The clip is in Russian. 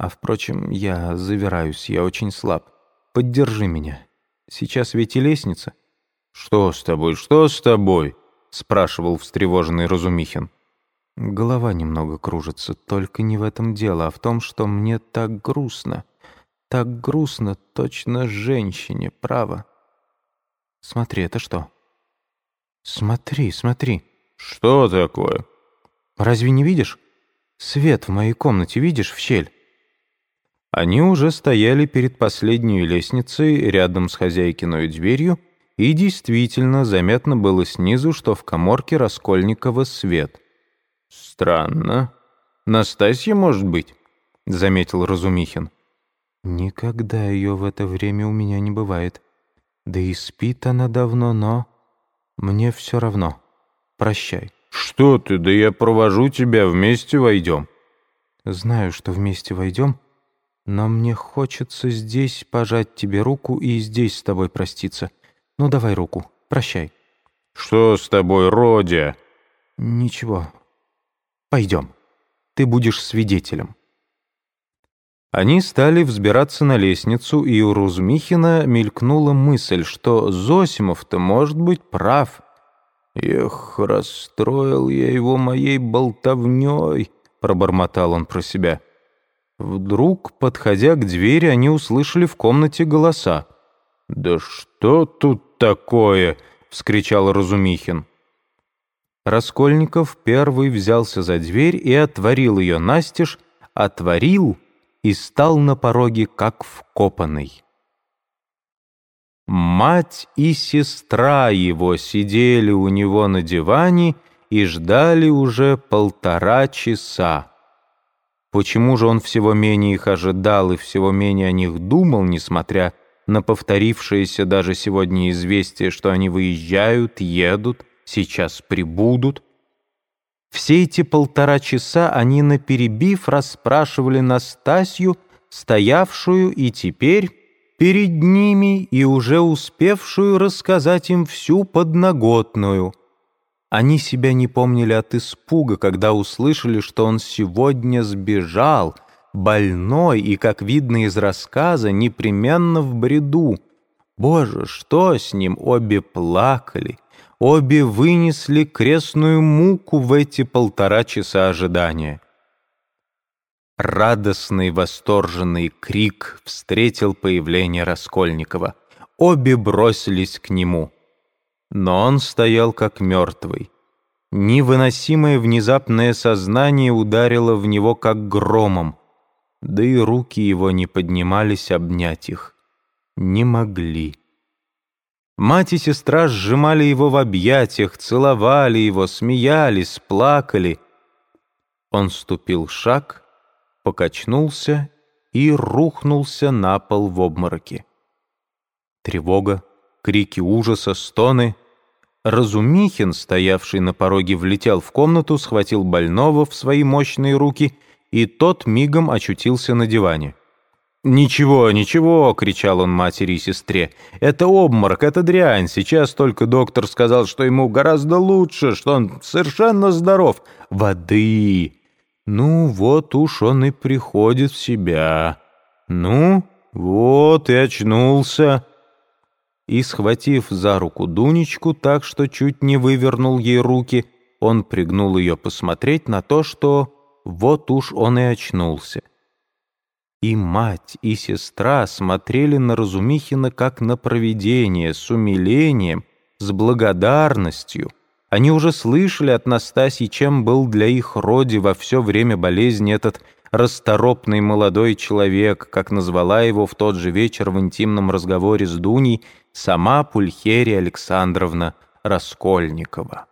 А, впрочем, я завираюсь, я очень слаб. Поддержи меня. Сейчас ведь и лестница». «Что с тобой, что с тобой?» — спрашивал встревоженный Разумихин. Голова немного кружится, только не в этом дело, а в том, что мне так грустно. Так грустно точно женщине, право. Смотри, это что? Смотри, смотри. Что такое? Разве не видишь? Свет в моей комнате видишь в щель? Они уже стояли перед последней лестницей рядом с хозяйкиной дверью, и действительно заметно было снизу, что в коморке Раскольникова свет — «Странно. Настасья, может быть?» — заметил Разумихин. «Никогда ее в это время у меня не бывает. Да и спит она давно, но... Мне все равно. Прощай». «Что ты? Да я провожу тебя, вместе войдем». «Знаю, что вместе войдем, но мне хочется здесь пожать тебе руку и здесь с тобой проститься. Ну, давай руку. Прощай». «Что с тобой, Родя?» «Ничего, Пойдем, ты будешь свидетелем». Они стали взбираться на лестницу, и у Рузмихина мелькнула мысль, что Зосимов-то может быть прав. «Эх, расстроил я его моей болтовней», — пробормотал он про себя. Вдруг, подходя к двери, они услышали в комнате голоса. «Да что тут такое?» — вскричал Разумихин. Раскольников первый взялся за дверь и отворил ее настежь, отворил и стал на пороге, как вкопанный. Мать и сестра его сидели у него на диване и ждали уже полтора часа. Почему же он всего менее их ожидал и всего менее о них думал, несмотря на повторившееся даже сегодня известие, что они выезжают, едут, сейчас прибудут. Все эти полтора часа они наперебив расспрашивали Настасью, стоявшую и теперь перед ними и уже успевшую рассказать им всю подноготную. Они себя не помнили от испуга, когда услышали, что он сегодня сбежал, больной и, как видно из рассказа, непременно в бреду. Боже, что с ним? Обе плакали обе вынесли крестную муку в эти полтора часа ожидания. Радостный восторженный крик встретил появление Раскольникова. Обе бросились к нему. Но он стоял как мертвый. Невыносимое внезапное сознание ударило в него как громом, да и руки его не поднимались обнять их. Не могли. Мать и сестра сжимали его в объятиях, целовали его, смеялись, плакали. Он ступил шаг, покачнулся и рухнулся на пол в обмороке. Тревога, крики ужаса, стоны. Разумихин, стоявший на пороге, влетел в комнату, схватил больного в свои мощные руки, и тот мигом очутился на диване. «Ничего, ничего!» — кричал он матери и сестре. «Это обморок, это дрянь. Сейчас только доктор сказал, что ему гораздо лучше, что он совершенно здоров. Воды!» «Ну, вот уж он и приходит в себя. Ну, вот и очнулся». И, схватив за руку Дунечку так, что чуть не вывернул ей руки, он пригнул ее посмотреть на то, что вот уж он и очнулся. И мать, и сестра смотрели на Разумихина как на провидение, с умилением, с благодарностью. Они уже слышали от Настасьи, чем был для их роди во все время болезни этот расторопный молодой человек, как назвала его в тот же вечер в интимном разговоре с Дуней сама Пульхерия Александровна Раскольникова.